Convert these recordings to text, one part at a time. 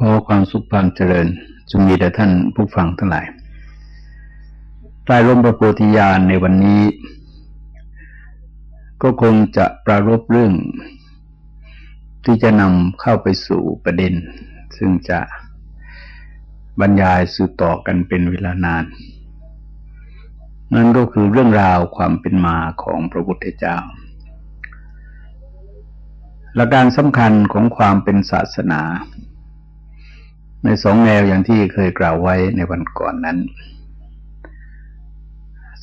ขอความสุขความเจริญจงมีแด่ท่านผู้ฟังทั้งหลายใต้ร่มพระโพธิญาณในวันนี้ ก็คงจะปรารบเรื่อง ที่จะนำเข้าไปสู่ประเด็น ซึ่งจะบรรยายสืบต่อกันเป็นเวลานาน นั่นก็คือเรื่องราวความเป็นมาของพระพุทธเจ้าหลักการสำคัญของความเป็นศาสนา ในสองแนวอย่างที่เคยกล่าวไว้ในวันก่อนนั้น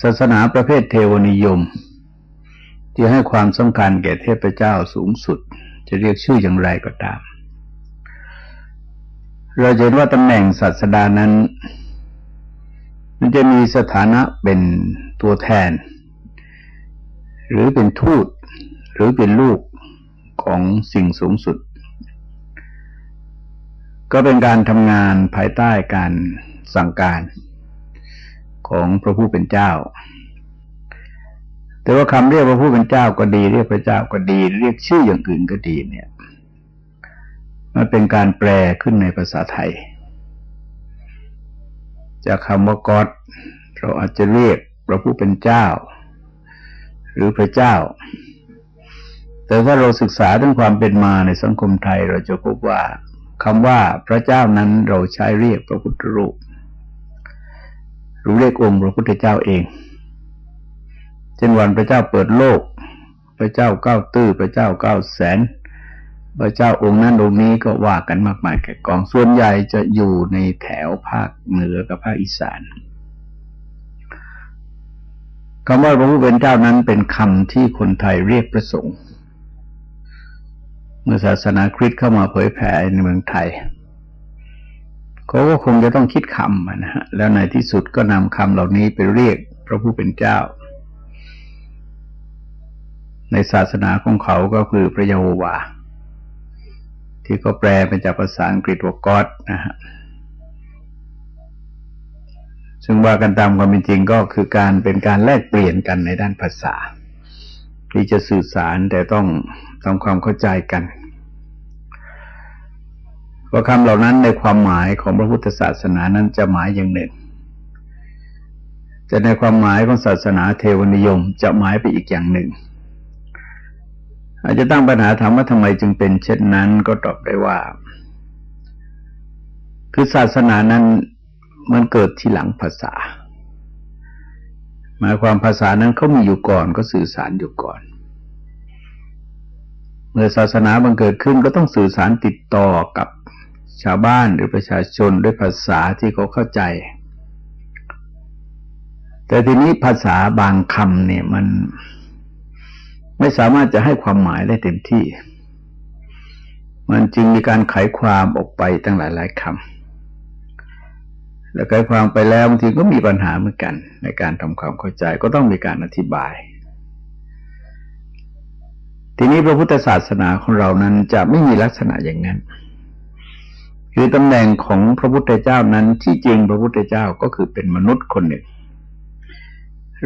ศาสนาประเภทเทวนิยม ที่ให้ความสำคัญแก่เทพเจ้าสูงสุด จะเรียกชื่ออย่างไรก็ตาม เราเห็นว่าตำแหน่งศาสดานั้น มันจะมีสถานะเป็นตัวแทน หรือเป็นทูตหรือเป็นลูกของสิ่งสูงสุด ก็เป็นการทำงานภายใต้การสั่งการของพระผู้เป็นเจ้า แต่ว่าคำเรียกพระผู้เป็นเจ้าก็ดี เรียกพระเจ้าก็ดี เรียกชื่ออย่างอื่นก็ดีเนี่ย มันเป็นการแปลขึ้นในภาษาไทย จากคำว่ากอดเราอาจจะเรียกพระผู้เป็นเจ้า หรือพระเจ้า แต่ถ้าเราศึกษาเรื่องความเป็นมาในสังคมไทยเราจะพบว่า คำว่าพระเจ้านั้นเราใช้เรียกพระพุทธรูปหรือเรียกองค์พระพุทธเจ้าเอง เช่นวันพระเจ้าเปิดโลก พระเจ้าเก้าตื้อพระเจ้าเก้าแสน พระเจ้าองค์นั้นองค์นี้ก็ว่ากันมากมายแก่กองส่วนใหญ่จะอยู่ในแถวภาคเหนือกับภาคอีสานคำว่าพระผู้เป็นเจ้านั้นเป็นคำที่คนไทยเรียกประสงค์ เมื่อศาสนาคริสต์เข้ามาเผยแผ่ในเมืองไทยเขาก็คงจะต้องคิดคำนะฮะแล้วในที่สุดก็นำคำเหล่านี้ไปเรียกพระผู้เป็นเจ้า ในศาสนาของเขาก็คือพระยาโฮวา ที่เขาแปลเป็นจากภาษาอังกฤษว่ากอดนะฮะซึ่งว่ากันตามความเป็นจริงก็คือการเป็นการแลกเปลี่ยนกันในด้านภาษา ที่จะสื่อสารแต่ต้องทำความเข้าใจกันว่าคำเหล่านั้นในความหมายของพระพุทธศาสนานั้นจะหมายอย่างหนึ่งจะในความหมายของศาสนาเทวนิยมจะหมายไปอีกอย่างหนึ่ง อาจจะตั้งปัญหาถามว่าทำไมจึงเป็นเช่นนั้นก็ตอบได้ว่า คือศาสนานั้นมันเกิดที่หลังภาษา มายความภาษานั้นเขามีอยู่ก่อนก็สื่อสารอยู่ก่อน เมื่อศาสนาบังเกิดขึ้นก็ต้องสื่อสารติดต่อกับชาวบ้านหรือประชาชนด้วยภาษาที่เขาเข้าใจ แต่ทีนี้ภาษาบางคำเนี่ยมันไม่สามารถจะให้ความหมายได้เต็มที่ มันจึงมีการไขความออกไปตั้งหลายหลายคำ แล้วไขความไปแล้วบางทีก็มีปัญหาเหมือนกัน ในการทำความเข้าใจก็ต้องมีการอธิบาย ทีนี้พระพุทธศาสนาของเรานั้นจะไม่มีลักษณะอย่างนั้น คือตำแหน่งของพระพุทธเจ้านั้นที่จริงพระพุทธเจ้าก็คือเป็นมนุษย์คนหนึ่ง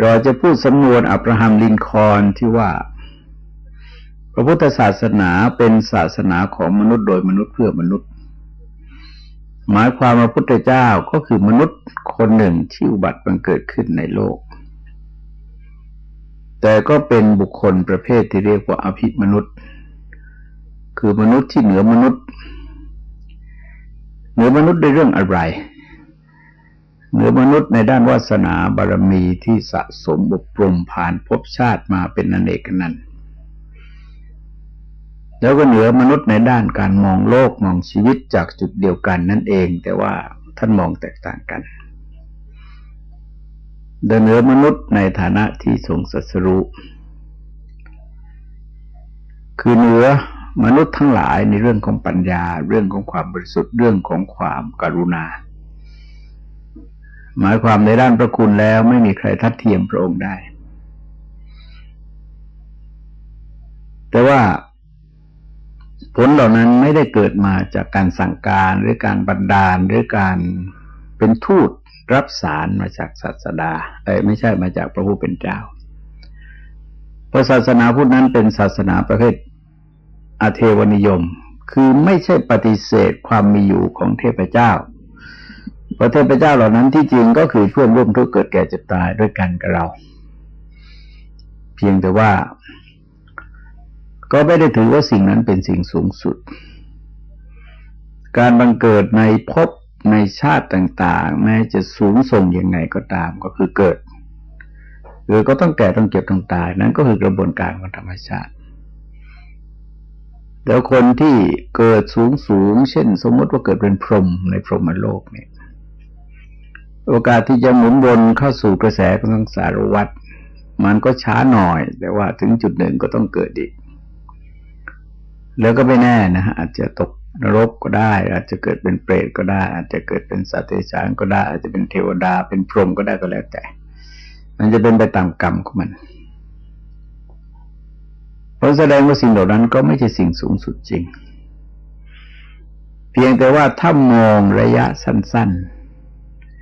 เราจะพูดสำนวนอับราฮัมลินคอนที่ว่า พระพุทธศาสนาเป็นศาสนาของมนุษย์โดยมนุษย์เพื่อมนุษย์ หมายความว่าพุทธเจ้าก็คือมนุษย์คนหนึ่งที่อุบัติบังเกิดขึ้นในโลก แต่ก็เป็นบุคคลประเภทที่เรียกว่าอภิมนุษย์ คือมนุษย์ที่เหนือมนุษย์ เหนือมนุษย์ในเรื่องอะไรเหนือมนุษย์ในด้านวาสนาบารมีที่สะสมบุกปรุงผ่านภพชาติมาเป็นนันเอกนัน แล้วก็เหนือมนุษย์ในด้านการมองโลกมองชีวิตจากจุดเดียวกันนั่นเอง แต่ว่าท่านมองแตกต่างกันเดินเหนือมนุษย์ในฐานะที่ทรงสัสรุคือเหนือมนุษย์ทั้งหลายในเรื่องของปัญญา เรื่องของความบริสุทธิ์เรื่องของความกรุณา หมายความในด้านประคุณแล้วไม่มีใครทัดเทียมพระองค์ได้ แต่ว่า ผลเหล่านั้นไม่ได้เกิดมาจากการสั่งการหรือการบันดาลหรือการเป็นทูตรับสารมาจากศาสดาเอ้ไม่ใช่มาจากพระผู้เป็นเจ้าเพราะศาสนาพุทธนั้นเป็นศาสนาประเภทอาเทวนิยม คือไม่ใช่ปฏิเสธความมีอยู่ของเทพเจ้าเพราะเทพเจ้าเหล่านั้นที่จริงก็คือเพื่อนร่วมทุกข์เกิดแก่เจ็บตายด้วยกันกับเรา เพียงแต่ว่า ก็ไม่ได้ถือว่าสิ่งนั้นเป็นสิ่งสูงสุด การบังเกิดในภพในชาติต่าง ๆ แม้จะสูงส่งยังไงก็ตามก็คือเกิดหรือก็ต้องแก่ต้องเก็บต้องตาย นั้นก็คือกระบวนการของธรรมชาติแล้วคนที่เกิดสูงสูง เช่น สมมติว่าเกิดเป็นพรหมในพรหมโลกเนี่ยโอกาสที่จะหมุนวนเข้าสู่กระแสของสังสารวัฏมันก็ช้าหน่อย แต่ว่าถึงจุดหนึ่งก็ต้องเกิดอีก แล้วก็ไม่แน่นะฮะอาจจะตกนรกก็ได้ อาจจะเกิดเป็นเปรตก็ได้ อาจจะเกิดเป็นสัตว์เดรัจฉานก็ได้ อาจจะเป็นเทวดาเป็นพรหมก็ได้ก็แล้วแต่ มันจะเป็นไปตามกรรมของมันเพราะแสดงว่าสิ่งเหล่านั้นก็ไม่ใช่สิ่งสูงสุดจริง เพียงแต่ว่าถ้ามองระยะสั้น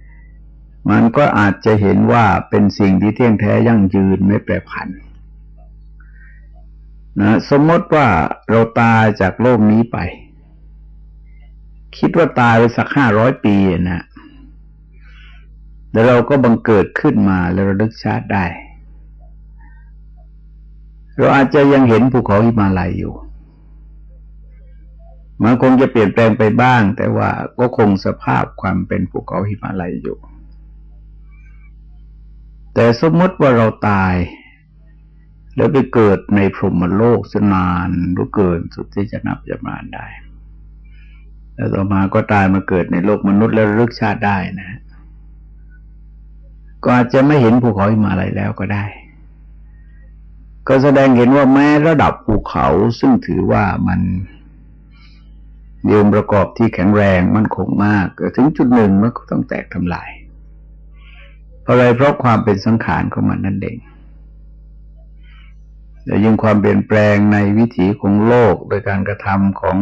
ๆ มันก็อาจจะเห็นว่าเป็นสิ่งที่เที่ยงแท้ยั่งยืนไม่แปรผัน นะสมมติว่าเราตายจากโลกนี้ไป คิดว่าตายไปสักห้าร้อยปีนะแล้วเราก็บังเกิดขึ้นมาแล้วระลึกชาติได้ เราอาจจะยังเห็นภูเขาหิมาลัยอยู่มันคงจะเปลี่ยนแปลงไปบ้าง แต่ว่าก็คงสภาพความเป็นภูเขาหิมาลัยอยู่ แต่สมมติว่าเราตาย แล้วไปเกิดในพรหมโลกสนานรู้เกินสุดที่จะนับจะมาได้ แล้วต่อมาก็ตายมาเกิดในโลกมนุษย์แล้วรึกชาติได้นะ ก็อาจจะไม่เห็นภูเขาหิมาลัยแล้วก็ได้ ก็แสดงเห็นว่าแม้ระดับภูเขาซึ่งถือว่ามันเดียมประกอบที่แข็งแรงมั่นคงมากถึงจุดหนึ่งมันก็ต้องแตกทำลาย เพราะอะไรเพราะความเป็นสังขารของมันนั่นเอง แต่ยิ่งความเปลี่ยนแปลงในวิถีของโลกโดยการกระทำของ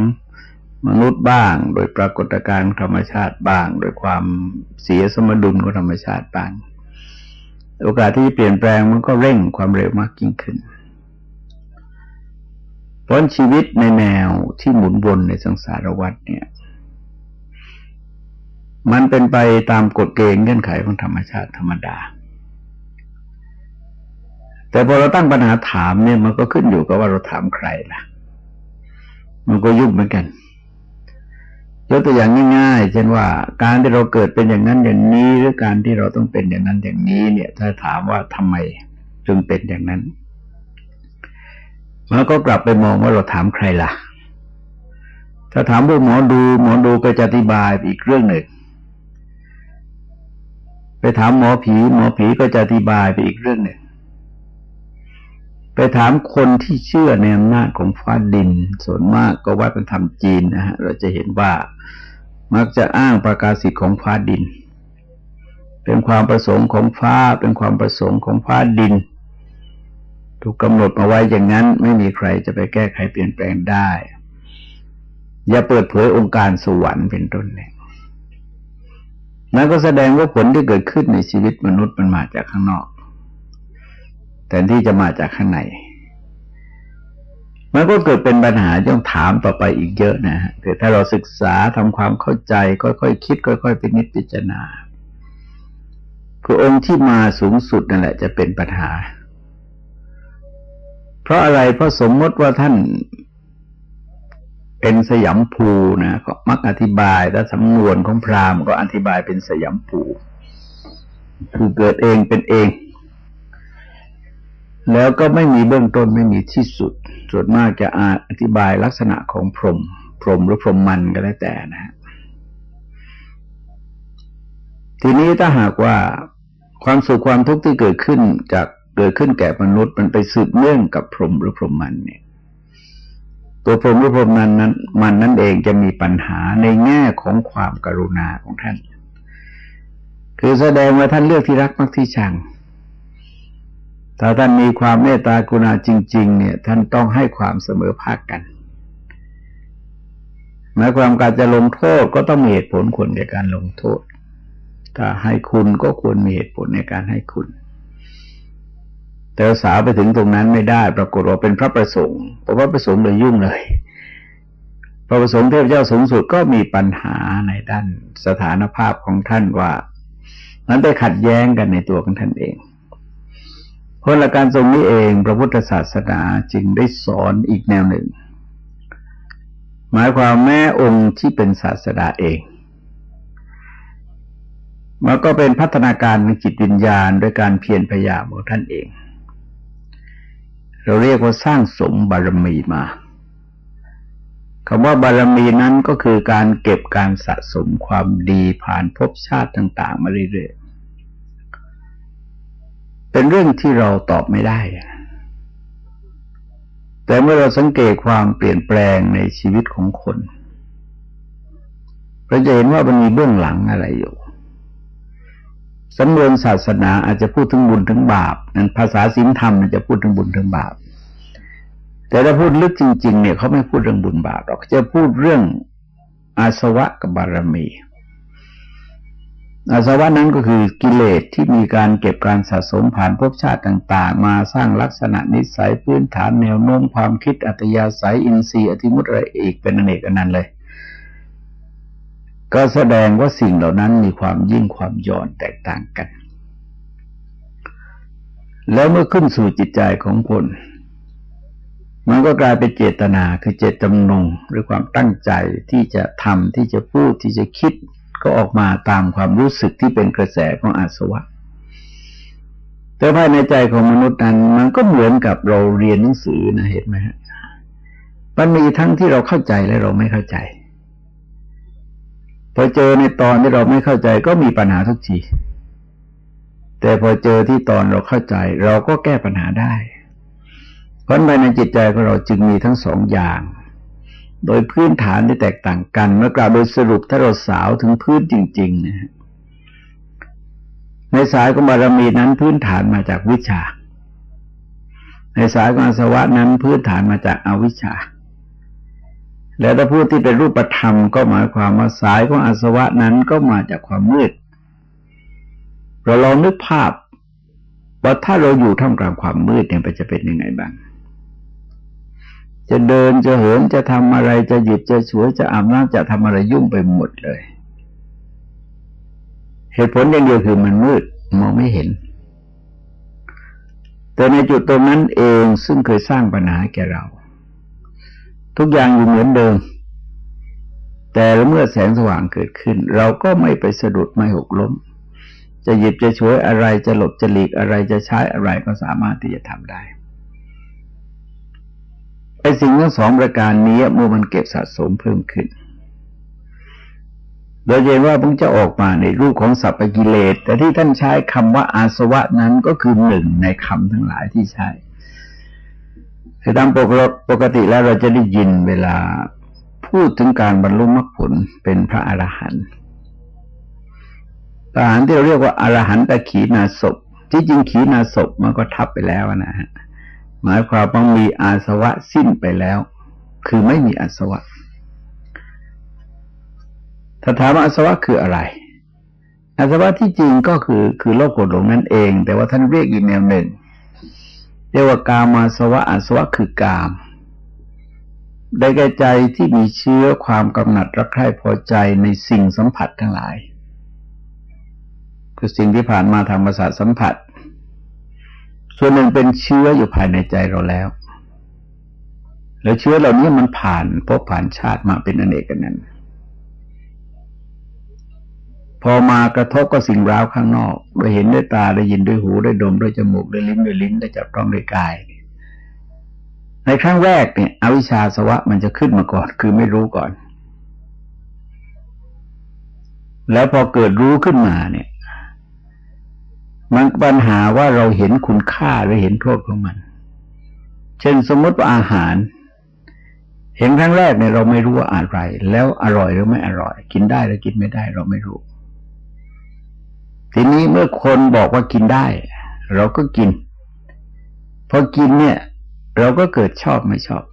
มนุษย์บ้าง โดยปรากฏการณ์ธรรมชาติบ้าง โดยความเสียสมดุลของธรรมชาติบ้าง โอกาสที่จะเปลี่ยนแปลงมันก็เร่งความเร็วมากยิ่งขึ้นเพราะชีวิตในแนวที่หมุนวนในสังสารวัฏเนี่ย มันเป็นไปตามกฎเกณฑ์เงื่อนไขของธรรมชาติธรรมดา แต่พอเราตั้งปัญหาถามเนี่ยมันก็ขึ้นอยู่กับว่าเราถามใครล่ะ มันก็ยุ่งเหมือนกันยกตัวอย่างง่าย ๆ เช่นว่า การที่เราเกิดเป็นอย่างนั้นอย่างนี้ หรือการที่เราต้องเป็นอย่างนั้นอย่างนี้ เนี่ย ถ้าถามว่าทำไมจึงเป็นอย่างนั้นมันก็กลับไปมองว่าเราถามใครล่ะ ถ้าถามพวกหมอดู หมอดูก็จะอธิบายอีกเรื่องหนึ่ง ไปถามหมอผี หมอผีก็จะอธิบายไปอีกเรื่องหนึ่ง ไปถามคนที่เชื่อในอำนาจของฟ้าดิน ส่วนมากก็ว่าเป็นธรรมจีนนะฮะ เราจะเห็นว่ามักจะอ้างประกาศสิทธิ์ของฟ้าดิน เป็นความประสงค์ของฟ้า เป็นความประสงค์ของฟ้าดิน ถูกกำหนดมาไว้อย่างนั้น ไม่มีใครจะไปแก้ไขเปลี่ยนแปลงได้ อย่าเปิดเผยองค์การสวรรค์เป็นต้นเนี่ยนั่นก็แสดงว่าผลที่เกิดขึ้นในชีวิตมนุษย์มันมาจากข้างนอก แต่ที่จะมาจากข้างในมันก็เกิดเป็นปัญหาต้องถามต่อไปอีกเยอะนะฮะแต่ถ้าเราศึกษาทำความเข้าใจ ค่อยๆคคิด ค่อยๆเป็นนิจพิจารณาคือองค์ที่มาสูงสุดนั่นแหละ จะเป็นปัญหา เพราะอะไรเพราะสมมติว่าท่านเป็นสยามภูนะก็มักอธิบายแ้วสำนวนของพราหมณ์ก็อธิบายเป็นสยามภูคือเกิดเองเป็นเอง แล้วก็ไม่มีเบื้องต้นไม่มีที่สุด ส่วนมากจะอาอธิบายลักษณะของพรหมพรหมหรือพรหมมันก็แล้วแต่นะฮะทีนี้ถ้าหากว่าความสุขความทุกข์ที่เกิดขึ้นจากเกิดขึ้นแก่มนุษย์มันไปสืบเนื่องกับพรหมหรือพรหมมันเนี่ย ตัวพรหมหรูปพรหมนั้นนั้น มันนั่นเองจะมีปัญหาในแง่ของความกรุณาของท่าน คือแสดงว่าท่านเลือกที่รักมักที่ชัง ถ้าท่านมีความเมตตากรุณาจริง ๆ เนี่ย ท่านต้องให้ความเสมอภาคกันหมายความการจะลงโทษก็ต้องมีเหตุผลควรในการลงโทษ ถ้าให้คุณก็ควรมีเหตุผลในการให้คุณ แต่สาวไปถึงตรงนั้นไม่ได้ ปรากฏว่าเป็นพระประสงค์เพราะว่าประสงค์เลยยุ่งเลย พระประสงค์เทพเจ้าสูงสุดก็มีปัญหาในด้านสถานภาพของท่านว่า มันไปขัดแย้งกันในตัวของท่านเอง เพราะหลักการตรงนี้เองพระพุทธศาสนาจึงได้สอนอีกแนวหนึ่ง หมายความแม้องค์ที่เป็นศาสดาเองมันก็เป็นพัฒนาการในจิตวิญญาณโดยการเพียรพยายามของท่านเอง เราเรียกว่าสร้างสมบารมีมาคำว่าบารมีนั้นก็คือการเก็บการสะสมความดีผ่านภพชาติต่าง ๆ มาเรื่อยๆ เป็นเรื่องที่เราตอบไม่ได้ แต่เมื่อเราสังเกตความเปลี่ยนแปลงในชีวิตของคนเราจะเห็นว่ามันมีเบื้องหลังอะไรอยู่สำนวนศาสนาอาจจะพูดถึงบุญถึงบาปนั้นภาษาสินธรรมจะพูดถึงบุญถึงบาป แต่ถ้าพูดลึกจริง ๆ เนี่ยเขาไม่พูดเรื่องบุญบาปหรอกจะพูดเรื่องอาสวะกับบารมี อาสวะนั้นก็คือกิเลสที่มีการเก็บการสะสมผ่านภพชาติต่าง ๆ มาสร้างลักษณะนิสัยพื้นฐานแนวโน้มความคิดอัตยาศัยอินทรีย์อธิมุตอะไรอีกเป็นอเนกอนันต์เลย ก็แสดงว่าสิ่งเหล่านั้นมีความยิ่งความย่อนแตกต่างกัน แล้วเมื่อขึ้นสู่จิตใจของคน มันก็กลายเป็นเจตนาคือเจตจำนงหรือความตั้งใจที่จะทำที่จะพูดที่จะคิด ก็ออกมาตามความรู้สึกที่เป็นกระแสของอาสวะ แต่ภายในใจของมนุษย์นั้นมันก็เหมือนกับเราเรียนหนังสือนะเห็นไหมฮะมันมีทั้งที่เราเข้าใจและเราไม่เข้าใจ พอเจอในตอนที่เราไม่เข้าใจก็มีปัญหาทุกทีแต่พอเจอที่ตอนเราเข้าใจ เราก็แก้ปัญหาได้ เพราะภายในจิตใจของเราจึงมีทั้งสองอย่าง โดยพื้นฐานที่แตกต่างกัน เมื่อกล่าวโดยสรุปถ้าเราสาวถึงพื้นจริง ๆนะในสายของบารมีนั้นพื้นฐานมาจากวิชา ในสายของอาสวะนั้นพื้นฐานมาจากอาวิชชา แล้วถ้าพูดที่เป็นรูปธรรมก็หมายความว่าสายของอาสวะนั้นก็มาจากความมืด เราลองนึกภาพว่าถ้าเราอยู่ท่ามกลางความมืดเนี่ยจะเป็นยังไงบ้าง จะเดินจะเหินจะทำอะไรจะหยิบจะฉวยจะอาบน้ำจะทำอะไรยุ่งไปหมดเลย เหตุผลอย่างเดียวคือมันมืดมองไม่เห็น แต่ในจุดตรงนั้นเองซึ่งเคยสร้างปัญหาแก่เรา ทุกอย่างอยู่เหมือนเดิม แต่เมื่อแสงสว่างเกิดขึ้น เราก็ไม่ไปสะดุดไม่หกล้ม จะหยิบจะช่วยอะไรจะหลบจะหลีกอะไรจะใช้อะไรก็สามารถที่จะทำได้ ไอ้สิ่งทั้งสองประการนี้เมื่อมันเก็บสะสมเพิ่มขึ้นโดยเห็นว่าพงจะออกมาในรูปของสัพพกิเลส แต่ที่ท่านใช้คำว่าอาสวะนั้นก็คือหนึ่งในคำทั้งหลายที่ใช้คือตามปกติแล้วเราจะได้ยินเวลาพูดถึงการบรรลุมรรคผลเป็นพระอรหันต์อรหันต์ที่เราเรียกว่าอรหันตขีนาศพที่จริงขีนาศพมันก็ทับไปแล้วนะฮะ หมายความว่ามีอาสวะสิ้นไปแล้ว คือไม่มีอาสวะถ้าถามว่าอาสวะคืออะไร อาสวะที่จริงก็คือคือโลกโกรธหลงนั่นเอง แต่ว่าท่านเรียกอีกแนวหนึ่งเรียกว่ากามาสวะอาสวะคือกาม ได้แก่ใจที่มีเชื้อความกำหนัดรักใคร่พอใจในสิ่งสัมผัสทั้งหลาย คือสิ่งที่ผ่านมาทางประสาทสัมผัส ส่วนหนึ่งเป็นเชื้ออยู่ภายในใจเราแล้ว แล้วเชื้อเหล่านี้มันผ่านพบผ่านชาติมาเป็นอเนกกันนั้น พอมากระทบกับสิ่งร้าวข้างนอกได้เห็นด้วยตาได้ยินด้วยหูได้ดมด้วยจมูกได้ลิ้มด้วยลิ้นได้จับต้องด้วยกาย ในครั้งแรกเนี่ย อวิชชาสวะมันจะขึ้นมาก่อน คือไม่รู้ก่อน แล้วพอเกิดรู้ขึ้นมาเนี่ย มันปัญหาว่าเราเห็นคุณค่าหรือเห็นโทษของมัน เช่นสมมติว่าอาหาร เห็นครั้งแรกเนี่ยเราไม่รู้ว่าอะไร แล้วอร่อยหรือไม่อร่อย กินได้หรือกินไม่ได้ เราไม่รู้ ทีนี้เมื่อคนบอกว่ากินได้ เราก็กินพอกินเนี่ย เราก็เกิดชอบไม่ชอบ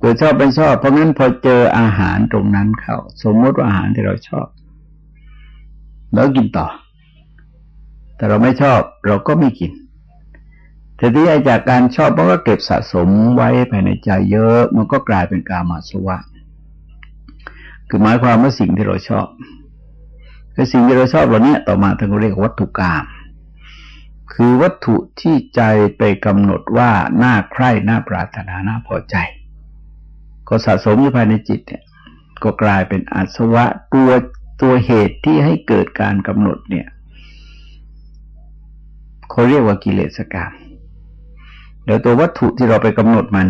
เกิดชอบไม่ชอบ เพราะงั้นพอเจออาหารตรงนั้นเข้าสมมติว่าอาหารที่เราชอบเรากินต่อ แต่เราไม่ชอบเราก็ไม่กิน แต่ที่จากการชอบมันก็เก็บสะสมไว้ภายในใจเยอะ มันก็กลายเป็นกามาสวะ คือหมายความว่าสิ่งที่เราชอบคือสิ่งที่เราชอบเราเนี้ยต่อมาท่านเรียกวัตถุกรรมคือวัตถุที่ใจไปกำหนดว่าน่าใคร่น่าปรารถนาน่าพอใจ ก็สะสมอยู่ภายในจิตเนี่ย ก็กลายเป็นอาสวะตัวตัวเหตุที่ให้เกิดการกำหนดเนี่ย เขาเรียกว่ากิเลสกรรมเดี๋ยวตัววัตถุที่เราไปกำหนดมัน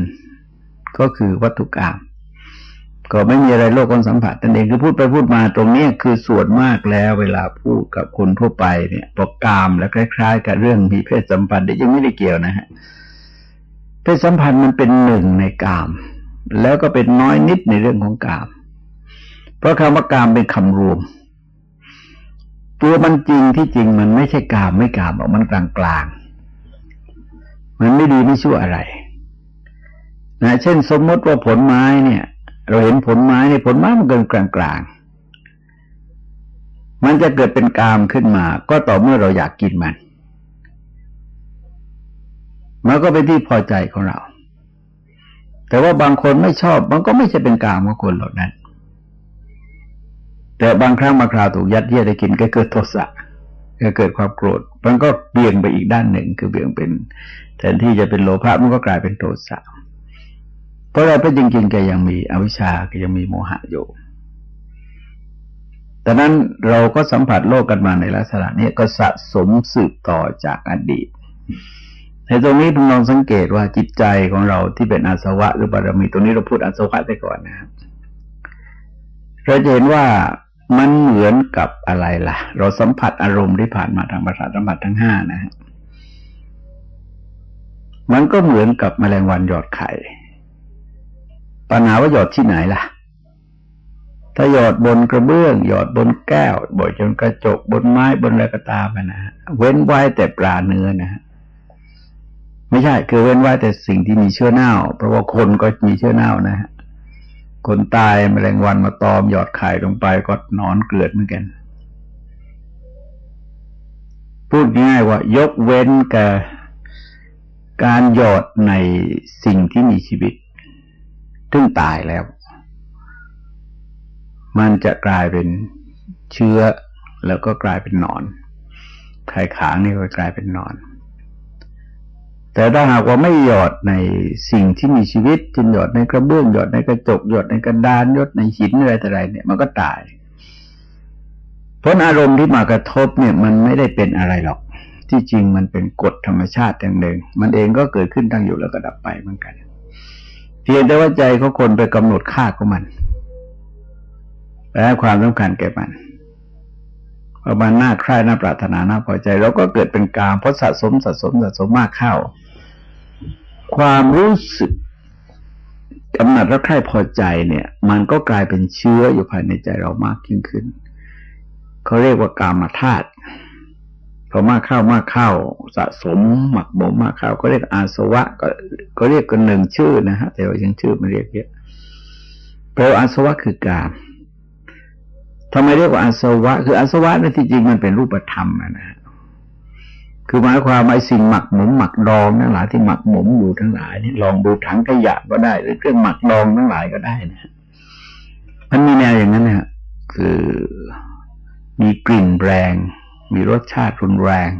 ก็คือวัตถุกรรมก็ไม่มีอะไรโลกคนสัมผัสตันเองคือพูดไปพูดมาตรงนี้คือส่วนมากแล้วเวลาพูดกับคนทั่วไปเนี่ยปกกามและคล้าย ๆ กับเรื่องมีเพศสัมพันธ์ยังไม่ได้เกี่ยวนะฮะเพศสัมพันธ์มันเป็นหนึ่งในกาม แล้วก็เป็นน้อยนิดในเรื่องของกาม เพราะคำว่ากามเป็นคำรวม ตัวมันจริงที่จริงมันไม่ใช่กามไม่กามหรอกมันกลางมันไม่ดีไม่ชั่วอะไรนะเช่นสมมติว่าผลไม้เนี่ย เราเห็นผลไม้ในผลไม้มันเกินกลางกลางมันจะเกิดเป็นกามขึ้นมา ก็ต่อเมื่อเราอยากกินมัน มันก็เป็นที่พอใจของเรา แต่ว่าบางคนไม่ชอบ มันก็ไม่ใช่เป็นกามของคนเหล่านั้น แต่บางครั้งบางคราวถูกยัดเยียดให้กินก็เกิดโทสะก็เกิดความโกรธ มันก็เบี่ยงไปอีกด้านหนึ่ง คือเบี่ยงเป็น แทนที่จะเป็นโลภะมันก็กลายเป็นโทสะเพราะเราเป็นจริงๆแกยังมีอวิชชาแกยังมีโมหะอยู่แต่นั้นเราก็สัมผัสโลกกันมาในลักษณะนี้ก็สะสมสืบต่อจากอดีต ในตรงนี้พึงลองสังเกตว่าจิตใจของเราที่เป็นอาสวะหรือบารมีตรงนี้เราพูดอาสวะไปก่อนนะครับเราจะเห็นว่า มันเหมือนกับอะไรล่ะ เราสัมผัสอารมณ์ที่ผ่านมาทางประสาทสัมผัสทั้งห้านะฮะมันก็เหมือนกับแมลงวันหยอดไข่ ปัญหาว่าหยอดที่ไหนล่ะ ถ้าหยอดบนกระเบื้อง หยอดบนแก้วบ่อยจนกระจกบนไม้บนอะไรก็ตามนะฮะเว้นไว้แต่ปลาเนื้อนะฮะไม่ใช่คือเว้นไว้แต่สิ่งที่มีเชื้อเน่า เพราะว่าคนก็มีเชื้อเน่านะฮะ คนตายมแมลงวันมาตอมหยอดไข่ลงไปก็นอนเกลือดเหมือนกัน พูดง่ายว่ายกเว้นกับการหยอดในสิ่งที่มีชีวิตซึ่งตายแล้ว มันจะกลายเป็นเชื้อแล้วก็กลายเป็นหนอนไข่ขางนี่ก็กลายเป็นนอน แต่ถ้าหากว่าไม่หยอดในสิ่งที่มีชีวิตจินหยอดในกระเบื้องหยอดในกระจกหยอดในกระดานหยอดในหินอะไรต่ออะไรเนี่ยมันก็ตายเพราะอารมณ์ที่มากระทบเนี่ยมันไม่ได้เป็นอะไรหรอก ที่จริงมันเป็นกฎธรรมชาติอย่างหนึ่งมันเองก็เกิดขึ้นตั้งอยู่แล้วก็ดับไปเหมือนกัน เพียงแต่ว่าใจเขาคนไปกำหนดค่าของมันและความสำคัญแก่มันประมาณหน้าใคร่หน้าปรารถนาหน้าพอใจเราก็เกิดเป็นกามเพราะสะสมสะสมสะสมมากเข้า ความรู้สึกกำหนัดและใคร่พอใจเนี่ย มันก็กลายเป็นเชื้ออยู่ภายในใจเรามากยิ่งขึ้นเขาเรียกว่ากามาธาตุพอมากเข้ามากเข้าสะสมหมักหมมมากเข้าก็เรียกอาสวะ ก็ก็เรียกกันหนึ่งชื่อนะฮะแต่ว่ายังชื่อไม่เรียกเยอะแปลว่าอาสวะคือกามทำไมเรียกว่าอาสวะ คืออาสวะนั่นที่จริงมันเป็นรูปธรรมนะฮะ คือหมายความไอ้สิ่งหมักหมมหมักดองทั้งหลายที่หมักหมมอยู่ทั้งหลายนี่ลองดูถังขยะก็ได้ หรือเครื่องหมักดองทั้งหลายก็ได้นะ มันมีแนวอย่างนั้นนะคือมีกลิ่นแรง มีรสชาติรุนแรง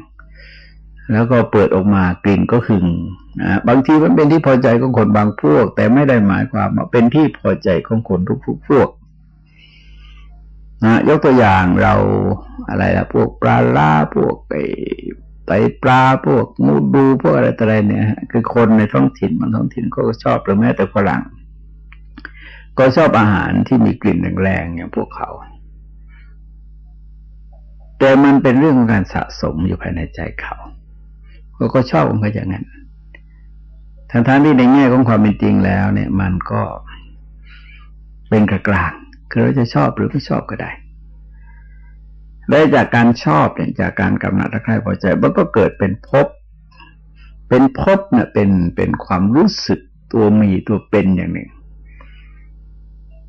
แล้วก็เปิดออกมากลิ่นก็หึงนะบางทีมันเป็นที่พอใจของคนบางพวก แต่ไม่ได้หมายความว่าเป็นที่พอใจของคนทุกพวกนะยกตัวอย่างเราอะไรละพวกปลาล่าพวกไอ ไตปลาพวกมูดูพวกอะไรต่ออะไรเนี่ยคือคนในท้องถิ่นมันท้องถิ่นก็ชอบหรือแม้แต่ฝรั่งก็ชอบอาหารที่มีกลิ่นแรงๆอย่างพวกเขา แต่มันเป็นเรื่องของการสะสมอยู่ภายในใจเขาเขาก็ชอบของเขาอย่างนั้นทั้งทที่ในแง่ของความเป็นจริงแล้ว เนี่ย มันก็เป็นกลางคือเราจะชอบหรือไม่ชอบก็ได้ ได้จากการชอบเนี่ยจากการกำหนัดรักใคร่พอใจมันก็เกิดเป็นภพเป็นภพเนี่ยเป็นเป็นความรู้สึกตัวมีตัวเป็นอย่างหนึ่ง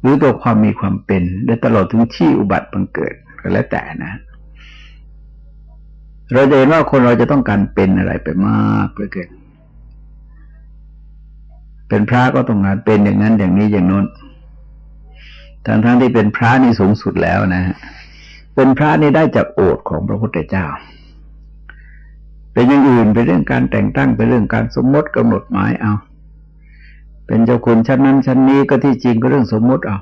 หรือตัวความมีความเป็นได้ตลอดถึงที่อุบัติบังเกิดก็แล้วแต่นะ เราจะเห็นว่าคนเราจะต้องการเป็นอะไรไปมากเหลือเกินเป็นพระก็ต้องงานเป็นอย่างนั้นอย่างนี้อย่างโน้นทั้งทั้งที่เป็นพระนี่สูงสุดแล้วนะฮะ เป็นพระนี่ได้จากโอษของพระพุทธเจ้า เป็นอย่างอื่นเป็นเรื่องการแต่งตั้งเป็นเรื่องการสมมติกำหนดหมายเอา เป็นเจ้าคุณชั้นนั้นชั้นนี้ก็ที่จริงก็เรื่องสมมติเอา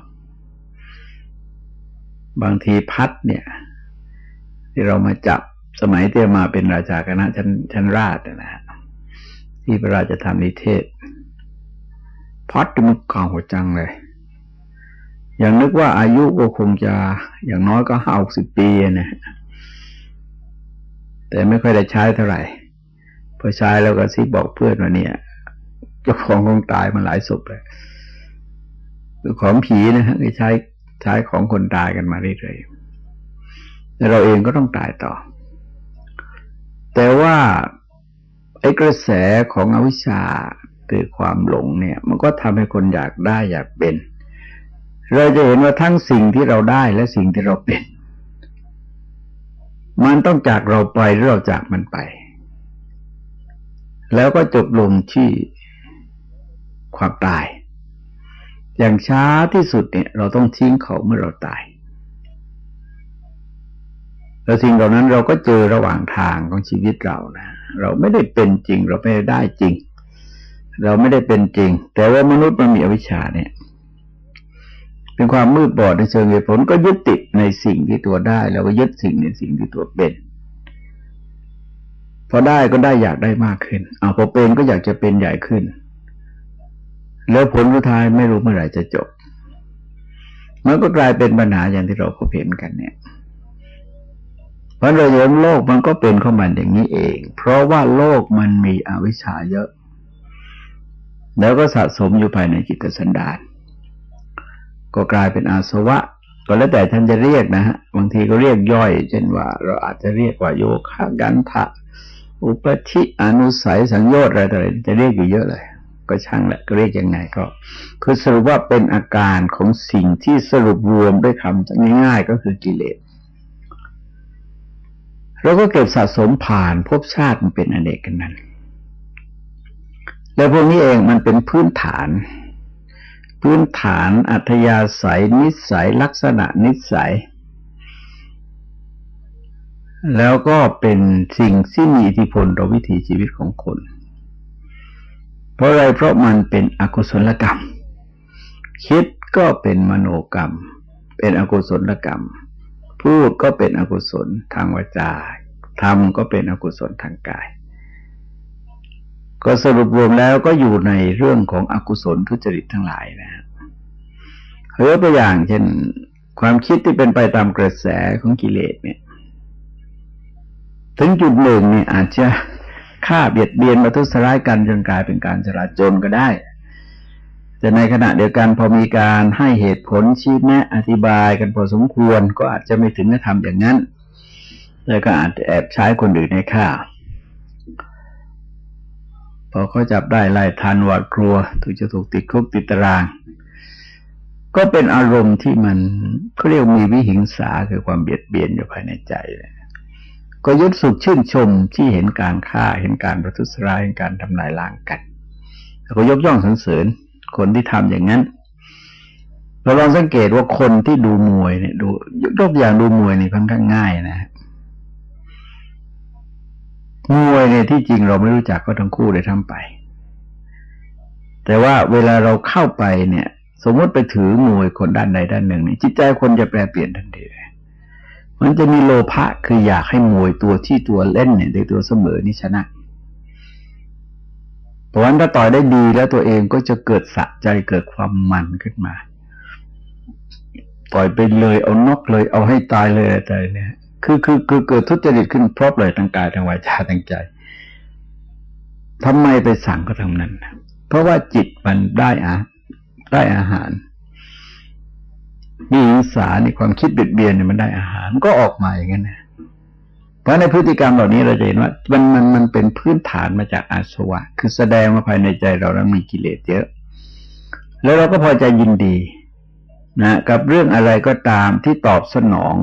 บางทีพัดเนี่ย ที่เรามาจับสมัยที่มาเป็นราชาคณะชั้นชั้นราชนะฮะที่พระราชทานนิเทศพัดมันเก่าจังเลย อย่างนึกว่าอายุก็คงจะอย่างน้อยก็ห้าสิบปีนะแต่ไม่ค่อยได้ใช้เท่าไหร่พอใช้แล้วก็ซิบอกเพื่อนว่าเนี่ยเจ้าของคงตายมาหลายศพเลยของผีนะฮะใช้ใช้ของคนตายกันมาเรื่อยๆแต่เราเองก็ต้องตายต่อ แต่ว่าไอ้กระแสของอวิชชาคือความหลงเนี่ย มันก็ทำให้คนอยากได้อยากเป็น เราจะเห็นว่าทั้งสิ่งที่เราได้และสิ่งที่เราเป็น มันต้องจากเราไปหรือเราจากมันไป แล้วก็จบลงที่ความตาย อย่างช้าที่สุดเนี่ยเราต้องทิ้งเขาเมื่อเราตาย แล้วสิ่งเหล่านั้นเราก็เจอระหว่างทางของชีวิตเรานะเราไม่ได้เป็นจริง เราไม่ได้ได้จริง เราไม่ได้เป็นจริง แต่ว่ามนุษย์มันมีอวิชชาเนี่ย เป็นความมืดบอดในเชิงเหตุผลก็ยึดติดในสิ่งที่ตัวได้ แล้วก็ยึดสิ่งในสิ่งที่ตัวเป็น พอได้ก็ได้อยากได้มากขึ้นเอาพอเป็นก็อยากจะเป็นใหญ่ขึ้น แล้วผลสุดท้ายไม่รู้เมื่อไหร่จะจบ มันก็กลายเป็นปัญหาอย่างที่เราพบเห็นกันเนี่ยเพราะเราเห็นโลกมันก็เป็นข้อมันอย่างนี้เอง เพราะว่าโลกมันมีอวิชชาเยอะ แล้วก็สะสมอยู่ภายในจิตสันดาน ก็กลายเป็นอาสวะ ก็แล้วแต่ท่านจะเรียกนะฮะบางทีก็เรียกย่อย เช่นว่า เราอาจจะเรียกว่าโยคะกันทะอุปธิอนุสัยสังโยชน์อะไรต่ออะไรจะเรียกอยู่เยอะเลย ก็ช่างแหละก็เรียกยังไงก็ คือสรุปว่าเป็นอาการของสิ่งที่สรุปรวมด้วยคำง่ายๆก็คือกิเลสเราก็เก็บสะสมผ่านภพชาติมันเป็นอเนกกันนั้น แล้วพวกนี้เองมันเป็นพื้นฐาน พื้นฐานอัธยาศัยนิสัยลักษณะนิสัย แล้วก็เป็นสิ่งที่มีอิทธิพลต่อวิถีชีวิตของคน เพราะอะไรเพราะมันเป็นอกุศลกรรม คิดก็เป็นมโนกรรม เป็นอกุศลกรรม พูดก็เป็นอกุศลทางวาจาทำก็เป็นอกุศลทางกาย ก็สรุปรวมแล้วก็อยู่ในเรื่องของอกุศลทุจริตทั้งหลายนะเยกตัวอย่างเช่น ความคิดที่เป็นไปตามกระแสของกิเลสเนี่ยถึงจุดหนึ่งเนี่ยอาจจะฆ่าเบียดเบียนมาทุสร้ายกันจนกลายเป็นการจราจนก็ได้ แต่ในขณะเดียวกันพอมีการให้เหตุผลชี้แนะอธิบายกันพอสมควร ก็อาจจะไม่ถึงกับทำอย่างนั้น แล้วก็อาจจะแอบใช้คนอื่นในฆ่า พอเขาจับได้ไล่ทันหวาดกลัวถูกจะถูกติดคุกติดตาราง ก็เป็นอารมณ์ที่มันเขาเรียกมีวิหิงสาคือความเบียดเบียนอยู่ภายในใจเลยก็ยึดสุขชื่นชมที่เห็นการฆ่าเห็นการประทุษร้ายเห็นการทำลายล้างกันแล้วก็ยกย่องสรรเสริญคนที่ทำอย่างนั้นเราลองสังเกตว่าคนที่ดูมวยเนี่ยดูยกอย่างดูมวยนี่ค่อนข้างง่ายนะ มวยเนี่ยที่จริงเราไม่รู้จักก็ทั้งคู่เลยทำไป แต่ว่าเวลาเราเข้าไปเนี่ย สมมติไปถือมวยคนด้านใดด้านหนึ่งเนี่ยจิตใจคนจะแปลเปลี่ยนทันทีมันจะมีโลภะคืออยากให้มวยตัวที่ตัวเล่นเนี่ยในตัวเสมอนี่ชนะเพราะฉะนั้นถ้าต่อยได้ดีแล้วตัวเองก็จะเกิดสะใจเกิดความมันขึ้นมา ต่อยไปเลยเอานอกเลยเอาให้ตายเลยอะไรเนี่ย คือคือคือเกิดทุจริตขึ้นพรอบเลยทางกายทางวาจาทางใจทำไมไปสั่งก็ทำนั้น เพราะว่าจิตมันได้อาได้อาหารมีอิสาในความคิดเบียดเบียนเนี่ยมันได้อาหารก็ออกมาอย่างนั้นนะเพราะในพฤติกรรมเหล่านี้เราจะเห็นว่า มันมันมันเป็นพื้นฐานมาจากอาสวะ คือแสดงว่าภายในใจเรานั้นมีกิเลสเยอะ แล้วเราก็พอใจยินดีนะกับเรื่องอะไรก็ตามที่ตอบสนอง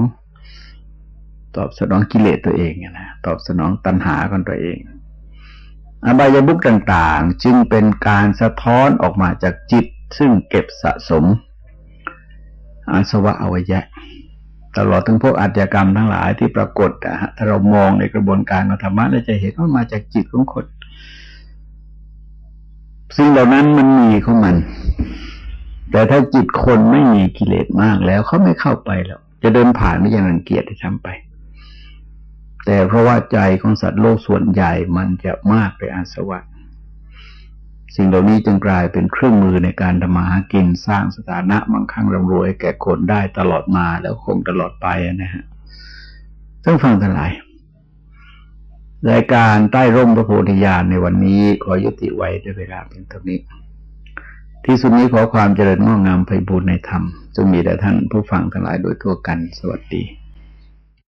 ตอบสนองกิเลสตัวเองนะตอบสนองตัณหาของตัวเองอบายบุกต่างๆ จึงเป็นการสะท้อนออกมาจากจิต ซึ่งเก็บสะสม อาสวะอวัยะตลอดถึงพวกอาชญากรรมทั้งหลายที่ปรากฏนะฮะถ้าเรามองในกระบวนการของธรรมะเราจะเห็นว่ามาจากจิตของคนสิ่งเหล่านั้นมันมีของมัน แต่ถ้าจิตคนไม่มีกิเลสมากแล้วเขาไม่เข้าไปแล้วจะเดินผ่านไม่ยังรังเกียจที่ทำไป แต่เพราะว่าใจของสัตว์โลกส่วนใหญ่มันจะมากไปอาสวะสิ่งเหล่านี้จึงกลายเป็นเครื่องมือในการทำมาหากินสร้างสถานะมั่งคั่งร่ำรวยแก่คนได้ตลอดมาแล้วคงตลอดไปนะฮะต้องฟังทั้งหลายรายการใต้ร่มพระโพธิญาณในวันนี้ขอยุติไว้ด้วยเวลาเพียงเท่านี้ ที่สุดนี้ขอความเจริญงอกงามไพบูรณในธรรมจงมีแด่ท่านผู้ฟังทั้งหลายโดยทั่วกันสวัสดี